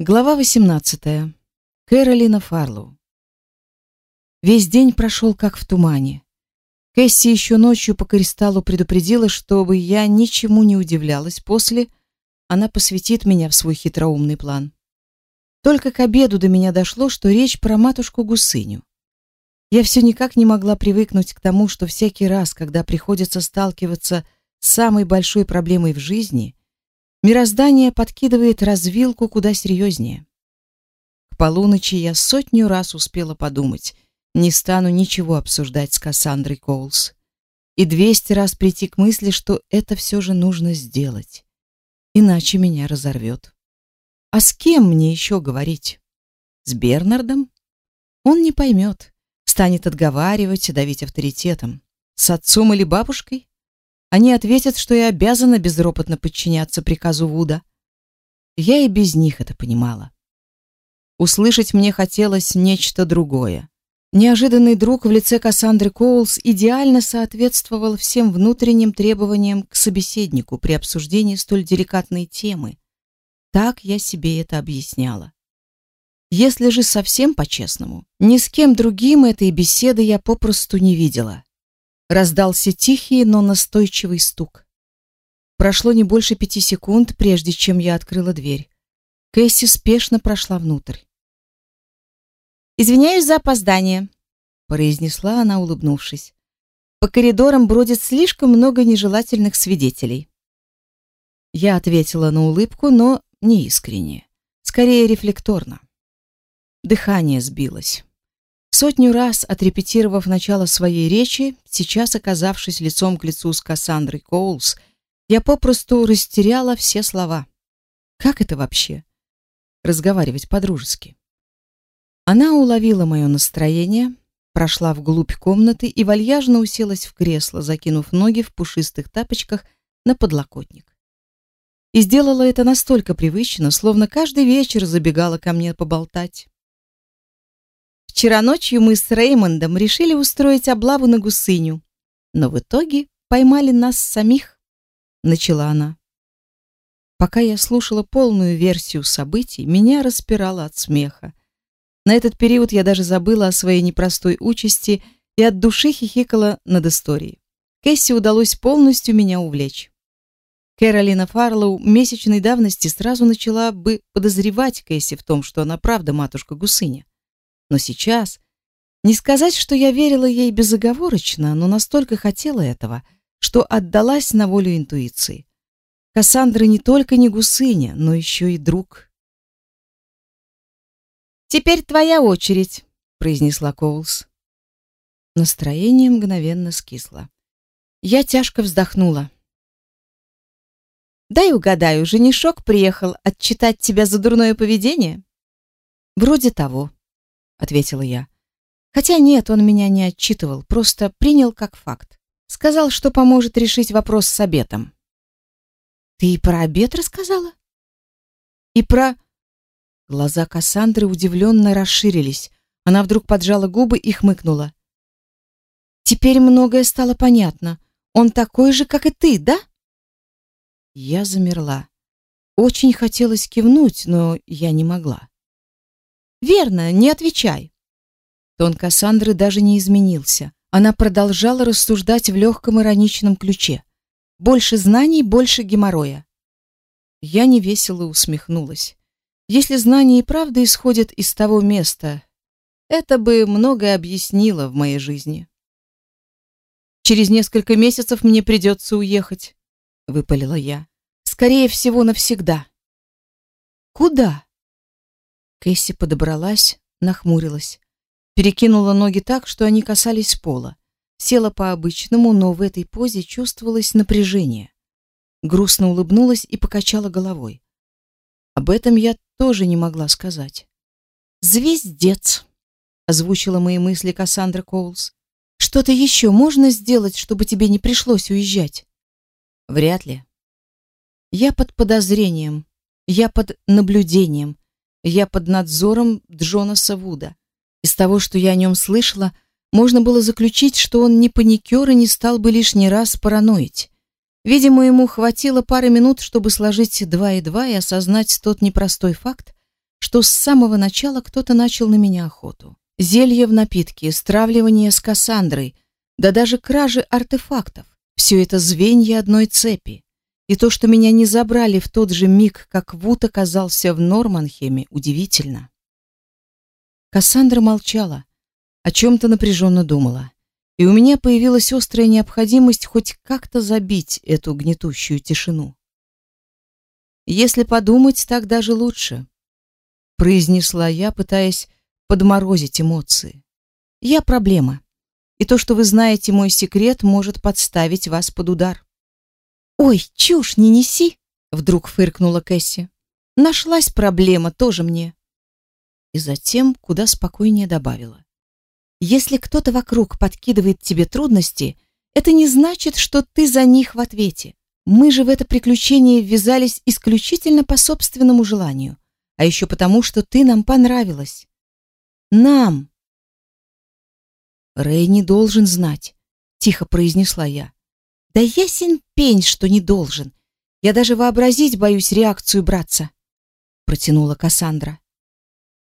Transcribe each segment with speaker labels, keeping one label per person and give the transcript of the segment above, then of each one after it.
Speaker 1: Глава 18. Кэролина Фарлоу. Весь день прошел как в тумане. Кэсси еще ночью по кристаллу предупредила, чтобы я ничему не удивлялась. После она посвятит меня в свой хитроумный план. Только к обеду до меня дошло, что речь про матушку Гусыню. Я все никак не могла привыкнуть к тому, что всякий раз, когда приходится сталкиваться с самой большой проблемой в жизни, Мироздание подкидывает развилку куда серьезнее. К полуночи я сотню раз успела подумать, не стану ничего обсуждать с Кассандрой Коулс. И двести раз прийти к мысли, что это все же нужно сделать. Иначе меня разорвет. А с кем мне еще говорить? С Бернардом? Он не поймет, станет отговаривать, давить авторитетом. С отцом или бабушкой? Они ответят, что я обязана безропотно подчиняться приказу Вуда. Я и без них это понимала. Услышать мне хотелось нечто другое. Неожиданный друг в лице Кассандры Коулс идеально соответствовал всем внутренним требованиям к собеседнику при обсуждении столь деликатной темы. Так я себе это объясняла. Если же совсем по-честному, ни с кем другим этой беседы я попросту не видела. Раздался тихий, но настойчивый стук. Прошло не больше пяти секунд, прежде чем я открыла дверь. Кэсси спешно прошла внутрь.
Speaker 2: «Извиняюсь за опоздание», — произнесла она, улыбнувшись. «По коридорам бродит слишком много нежелательных свидетелей».
Speaker 1: Я ответила на улыбку, но не искренне, скорее рефлекторно. Дыхание сбилось. Сотню раз отрепетировав начало своей речи, сейчас оказавшись лицом к лицу с Кассандрой Коулс, я попросту растеряла все слова. Как это вообще? Разговаривать по-дружески. Она уловила мое настроение, прошла вглубь комнаты и вальяжно уселась в кресло, закинув ноги в пушистых тапочках на подлокотник. И сделала это настолько привычно, словно каждый вечер забегала ко мне поболтать.
Speaker 2: Вчера ночью мы с Реймондом решили устроить облаву на гусыню, но в итоге поймали нас самих, начала она.
Speaker 1: Пока я слушала полную версию событий, меня распирало от смеха. На этот период я даже забыла о своей непростой участи и от души хихикала над историей. Кэсси удалось полностью меня увлечь. Кэролина Фарлоу месячной давности сразу начала бы подозревать Кэсси в том, что она правда матушка Гусыня. Но сейчас не сказать, что я верила ей безоговорочно, но настолько хотела этого, что отдалась на волю интуиции. Кассандра не только не гусыня, но еще и друг.
Speaker 2: «Теперь твоя очередь», — произнесла Коулс.
Speaker 1: Настроение мгновенно скисло. Я тяжко вздохнула.
Speaker 2: «Дай угадаю, женишок приехал отчитать тебя за дурное поведение?»
Speaker 1: «Вроде того», ответила я. Хотя нет, он меня не отчитывал, просто принял как факт. Сказал, что поможет решить вопрос с обетом.
Speaker 2: Ты и про обет рассказала?
Speaker 1: И про Глаза Кассандры удивленно расширились. Она вдруг поджала губы и хмыкнула. Теперь многое стало понятно. Он такой же, как и ты, да? Я замерла. Очень хотелось кивнуть, но я не могла.
Speaker 2: Верно, не отвечай.
Speaker 1: Тон Кассандры даже не изменился. Она продолжала рассуждать в легком ироничном ключе. Больше знаний, больше геморроя. Я невесело усмехнулась. Если знания и правда исходят из того места, это бы многое объяснило в моей жизни. Через несколько месяцев мне придется уехать, выпалила я. Скорее всего, навсегда.
Speaker 2: Куда?
Speaker 1: Кэсси подобралась, нахмурилась, перекинула ноги так, что они касались пола. Села по-обычному, но в этой позе чувствовалось напряжение. Грустно улыбнулась и покачала головой. Об этом я тоже не могла сказать.
Speaker 2: «Звездец!» — озвучила мои мысли Кассандра Коулс.
Speaker 1: «Что-то еще можно сделать, чтобы тебе не пришлось уезжать?»
Speaker 2: «Вряд ли».
Speaker 1: «Я под подозрением. Я под наблюдением. Я под надзором Джонаса Вуда. Из того, что я о нем слышала, можно было заключить, что он не паникер и не стал бы лишний раз параноить. Видимо, ему хватило пары минут, чтобы сложить два и два и осознать тот непростой факт, что с самого начала кто-то начал на меня охоту. Зелье в напитке, стравливание с Кассандрой, да даже кражи артефактов. Все это звенья одной цепи. И то, что меня не забрали в тот же миг, как Вуд оказался в Норманхеме, удивительно. Кассандра молчала, о чем-то напряженно думала. И у меня появилась острая необходимость хоть как-то забить эту гнетущую тишину. Если подумать, так даже лучше, произнесла я, пытаясь подморозить эмоции. Я проблема. И то, что вы знаете мой секрет, может подставить вас под удар. Ой, чушь не неси, вдруг фыркнула Кэсси. Нашлась проблема тоже мне. И затем куда спокойнее добавила: Если кто-то вокруг подкидывает тебе трудности, это не значит, что ты за них в ответе. Мы же в это приключение ввязались исключительно по собственному желанию, а еще потому, что ты нам понравилась. Нам. Рэй не должен знать, тихо произнесла я. Да ясен пень, что не должен. Я даже вообразить боюсь реакцию братца, протянула Кассандра.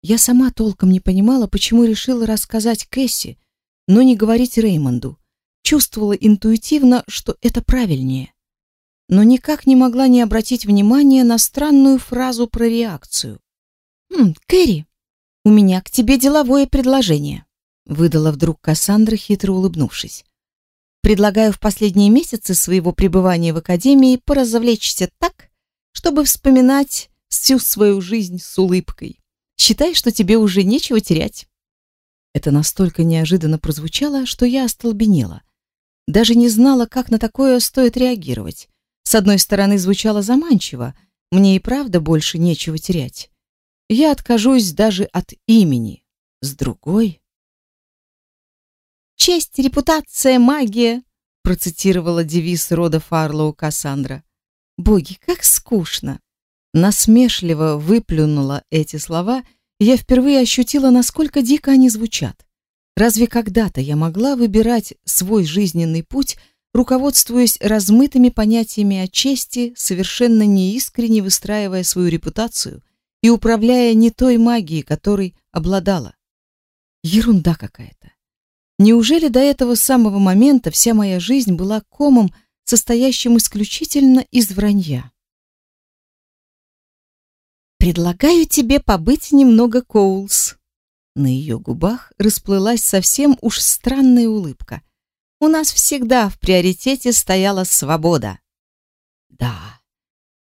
Speaker 1: Я сама толком не понимала, почему решила рассказать Кэсси, но не говорить Реймонду. Чувствовала интуитивно, что это правильнее но никак не могла не обратить внимания на странную фразу про реакцию. «Хм, Кэрри, у меня к тебе деловое предложение», выдала вдруг Кассандра, хитро улыбнувшись. «Предлагаю в последние месяцы своего пребывания в Академии поразвлечься так, чтобы вспоминать всю свою жизнь с улыбкой. Считай, что тебе уже нечего терять». Это настолько неожиданно прозвучало, что я остолбенела. Даже не знала, как на такое стоит реагировать. С одной стороны, звучало заманчиво, мне и правда больше нечего терять. Я откажусь даже от имени. С другой... «Честь, репутация, магия», процитировала девиз рода Фарлоу Кассандра. «Боги, как скучно!» Насмешливо выплюнула эти слова, и я впервые ощутила, насколько дико они звучат. Разве когда-то я могла выбирать свой жизненный путь руководствуясь размытыми понятиями о чести, совершенно неискренне выстраивая свою репутацию и управляя не той магией, которой обладала. Ерунда какая-то. Неужели до этого самого момента вся моя жизнь была комом, состоящим исключительно из вранья? Предлагаю тебе побыть немного Коулс. На ее губах расплылась совсем уж странная улыбка у нас всегда в приоритете стояла свобода. Да,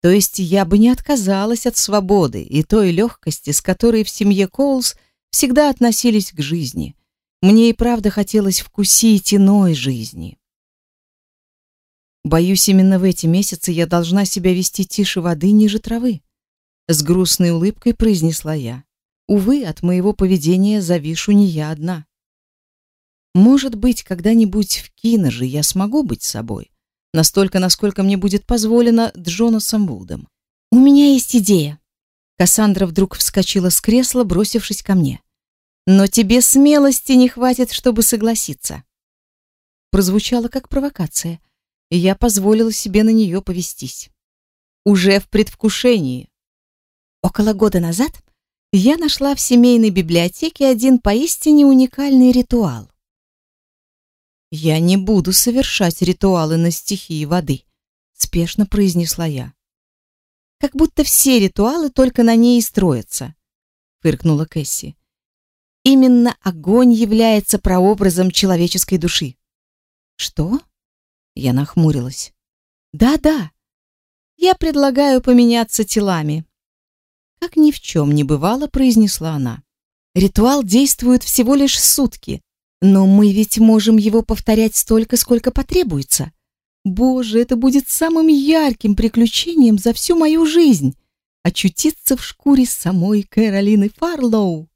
Speaker 1: то есть я бы не отказалась от свободы и той легкости, с которой в семье Коулс всегда относились к жизни. Мне и правда хотелось вкусить иной жизни. Боюсь, именно в эти месяцы я должна себя вести тише воды, ниже травы. С грустной улыбкой произнесла я. Увы, от моего поведения завишу не я одна. Может быть, когда-нибудь в Киноже я смогу быть собой, настолько, насколько мне будет позволено Джонасом Вудом. У меня есть идея. Кассандра вдруг вскочила с кресла, бросившись ко мне. Но тебе смелости не хватит, чтобы согласиться. Прозвучало как провокация, и я позволила себе на нее повестись. Уже в предвкушении. Около года назад я нашла в семейной библиотеке один поистине уникальный ритуал. Я не буду совершать ритуалы на стихии воды, спешно произнесла я. Как будто все ритуалы только на ней и строятся, фыркнула Кэсси. Именно огонь является прообразом человеческой души. Что? Я нахмурилась. Да-да. Я предлагаю поменяться телами. Как ни в чем не бывало, произнесла она. Ритуал действует всего лишь сутки, но мы ведь можем его повторять столько, сколько потребуется. Боже, это будет самым ярким приключением за всю мою жизнь очутиться в шкуре самой Кэролины Фарлоу.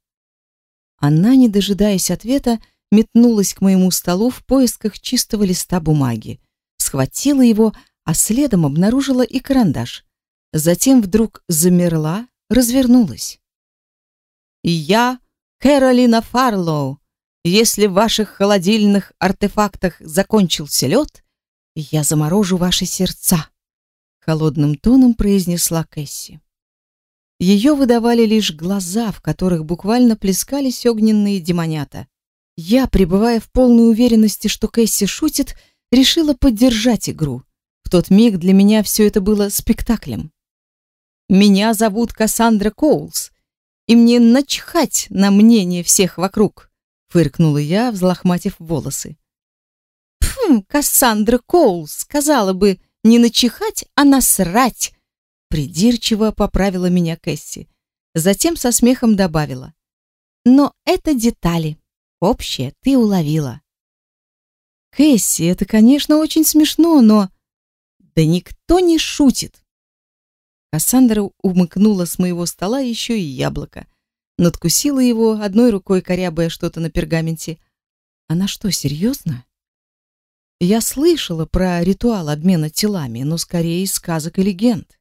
Speaker 1: Она, не дожидаясь ответа, метнулась к моему столу в поисках чистого листа бумаги, схватила его, а следом обнаружила и карандаш. Затем вдруг замерла, развернулась. «Я Кэролина Фарлоу, если в ваших холодильных артефактах закончился лед, я заморожу ваши сердца, холодным тоном произнесла Кэсси. Ее выдавали лишь глаза, в которых буквально плескались огненные демонята. Я, пребывая в полной уверенности, что Кэсси шутит, решила поддержать игру. В тот миг для меня все это было спектаклем. Меня зовут Кассандра Коулс, и мне начхать на мнение всех вокруг, фыркнула я, взлохматив волосы.
Speaker 2: Пфм, Кассандра Коулс сказала бы не начихать, а насрать, придирчиво поправила меня Кэсси. Затем со смехом добавила: "Но это детали. Общее ты уловила".
Speaker 1: Кэсси, это, конечно, очень смешно, но да никто не шутит. Кассандра умыкнула с моего стола еще и яблоко, надкусила его одной рукой, корябая что-то на пергаменте. Она что, серьезно? Я слышала про ритуал обмена телами, но скорее из сказок и легенд.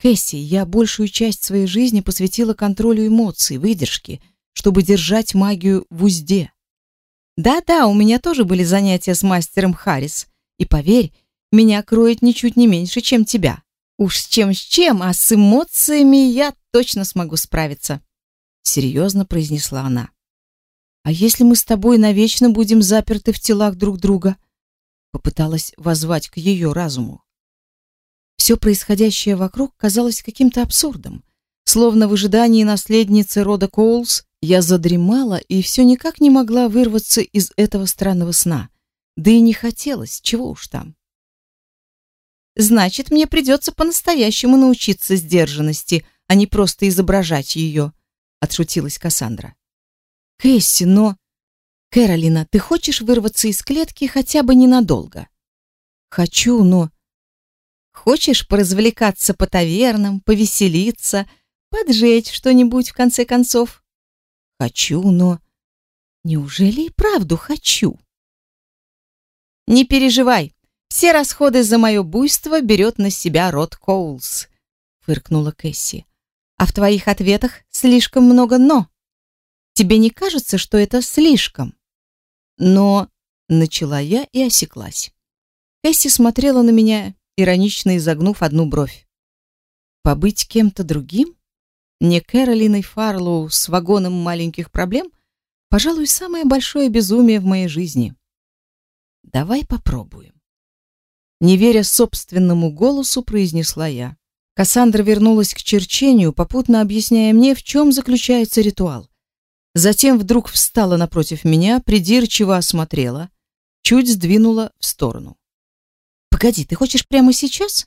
Speaker 1: Кэсси, я большую часть своей жизни посвятила контролю эмоций, выдержке, чтобы держать магию в узде. Да-да, у меня тоже были занятия с мастером Харрис, и поверь, меня кроет ничуть не меньше, чем тебя. Уж с чем с чем, а с эмоциями я точно смогу справиться, серьезно произнесла она. А если мы с тобой навечно будем заперты в телах друг друга? Попыталась воззвать к ее разуму. Все происходящее вокруг казалось каким-то абсурдом. Словно в ожидании наследницы рода Коулс я задремала и все никак не могла вырваться из этого странного сна. Да и не хотелось, чего уж там.
Speaker 2: Значит, мне придется по-настоящему научиться сдержанности, а не просто изображать ее», — отшутилась Кассандра.
Speaker 1: «Кэсси, но...» «Кэролина, ты хочешь вырваться из клетки хотя бы ненадолго?»
Speaker 2: «Хочу, но...» Хочешь поразвлекаться по тавернам, повеселиться, поджечь что-нибудь в конце концов?
Speaker 1: Хочу, но неужели и правду хочу?
Speaker 2: Не переживай, все расходы за мое буйство берет на себя род Коулс, фыркнула Кэсси. А в твоих ответах слишком много но. Тебе не кажется, что это слишком?
Speaker 1: Но начала я и осеклась. Кэсси смотрела на меня иронично изогнув одну бровь. Побыть кем-то другим? Не Кэролиной Фарлоу с вагоном маленьких проблем? Пожалуй, самое большое безумие в моей жизни. Давай попробуем. Не веря собственному голосу, произнесла я. Кассандра вернулась к черчению, попутно объясняя мне, в чем заключается ритуал. Затем вдруг встала напротив меня, придирчиво осмотрела, чуть сдвинула в сторону. Погоди, ты хочешь прямо сейчас?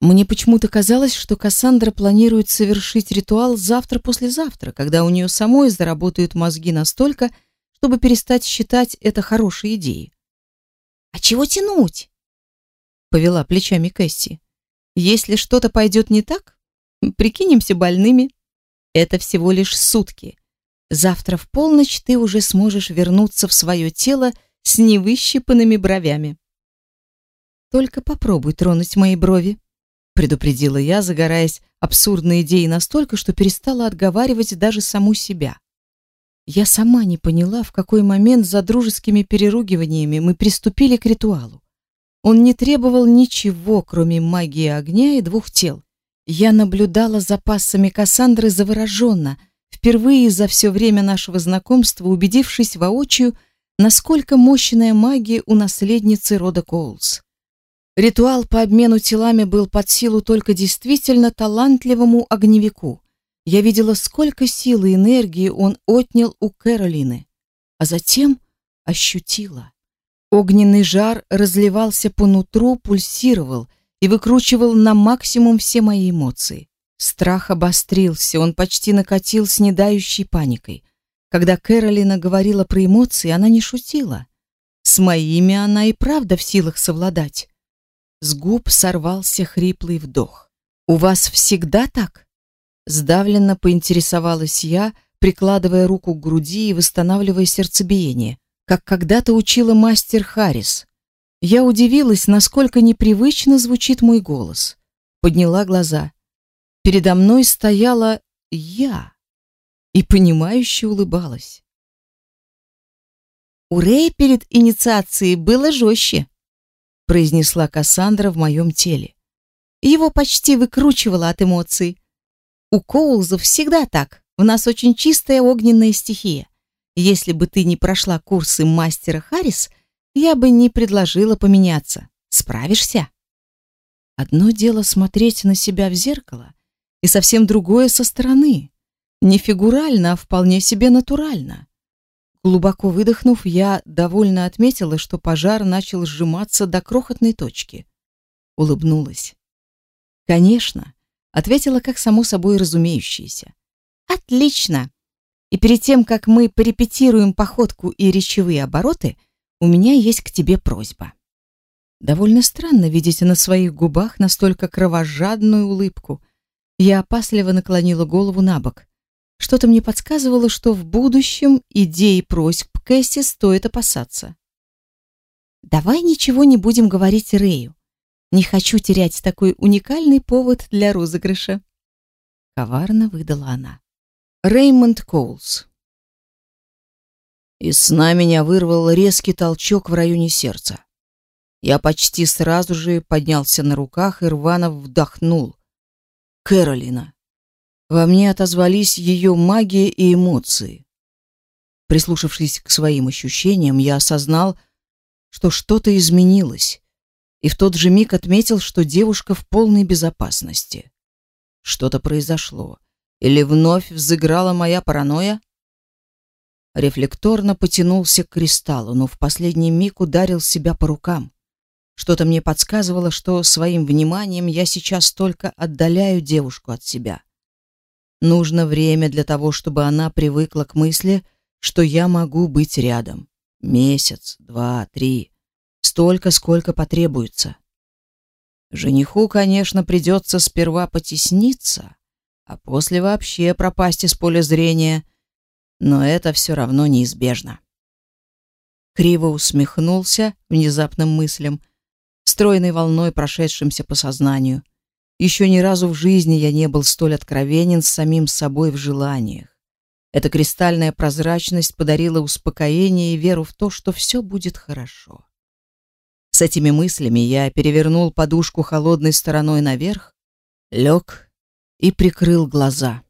Speaker 1: Мне почему-то казалось, что Кассандра планирует совершить ритуал завтра-послезавтра, когда у нее самой заработают мозги настолько, чтобы перестать считать это хорошей идеей.
Speaker 2: А чего тянуть?
Speaker 1: повела плечами Кэсси. Если что-то пойдет не так, прикинемся больными. Это всего лишь сутки. Завтра в полночь ты уже сможешь вернуться в свое тело с невыщипанными бровями. Только попробуй тронуть мои брови, предупредила я, загораясь абсурдной идеей настолько, что перестала отговаривать даже саму себя. Я сама не поняла, в какой момент за дружескими переругиваниями мы приступили к ритуалу. Он не требовал ничего, кроме магии огня и двух тел. Я наблюдала за пассами Кассандры завороженно, впервые за все время нашего знакомства убедившись воочию, насколько мощная магия у наследницы рода Коулс. Ритуал по обмену телами был под силу только действительно талантливому огневику. Я видела, сколько силы и энергии он отнял у Кэролины, а затем ощутила. Огненный жар разливался по нутру, пульсировал и выкручивал на максимум все мои эмоции. Страх обострился, он почти накатил с недающей паникой. Когда Кэролина говорила про эмоции, она не шутила. С моими она и правда в силах совладать. С губ сорвался хриплый вдох. «У вас всегда так?» Сдавленно поинтересовалась я, прикладывая руку к груди и восстанавливая сердцебиение, как когда-то учила мастер Харрис. Я удивилась, насколько непривычно звучит мой голос. Подняла глаза. Передо мной стояла я и понимающе улыбалась.
Speaker 2: У Рэй перед инициацией было жестче произнесла Кассандра в моем теле. Его почти выкручивало от эмоций. У Коулзов всегда так. В нас очень чистая огненная стихия. Если бы ты не прошла курсы мастера Харрис, я бы не предложила поменяться. Справишься?
Speaker 1: Одно дело смотреть на себя в зеркало, и совсем другое со стороны. Не фигурально, а вполне себе натурально. Глубоко выдохнув, я довольно отметила, что пожар начал сжиматься до крохотной точки. Улыбнулась. Конечно, ответила как само собой разумеющееся.
Speaker 2: Отлично. И перед тем, как мы порепетируем походку и речевые обороты, у меня есть к тебе просьба.
Speaker 1: Довольно странно видеть на своих губах настолько кровожадную улыбку. Я опасливо наклонила голову на бок. Что-то мне подсказывало, что в будущем идеи просьб Кэсси стоит опасаться.
Speaker 2: Давай ничего не будем говорить Рэю. Не хочу терять такой уникальный повод для розыгрыша.
Speaker 1: Коварно выдала она. Реймонд Коулс. Из сна меня вырвал резкий толчок в районе сердца. Я почти сразу же поднялся на руках и рвано вдохнул. Кэролина. Во мне отозвались ее магия и эмоции. Прислушавшись к своим ощущениям, я осознал, что что-то изменилось, и в тот же миг отметил, что девушка в полной безопасности. Что-то произошло. Или вновь взыграла моя паранойя? Рефлекторно потянулся к кристаллу, но в последний миг ударил себя по рукам. Что-то мне подсказывало, что своим вниманием я сейчас только отдаляю девушку от себя. Нужно время для того, чтобы она привыкла к мысли, что я могу быть рядом. Месяц, два, три. Столько, сколько потребуется. Жениху, конечно, придется сперва потесниться, а после вообще пропасть из поля зрения, но это все равно неизбежно. Криво усмехнулся внезапным мыслям, стройной волной прошедшимся по сознанию. Еще ни разу в жизни я не был столь откровенен с самим собой в желаниях. Эта кристальная прозрачность подарила успокоение и веру в то, что все будет хорошо. С этими мыслями я перевернул подушку холодной стороной наверх, лег и прикрыл глаза.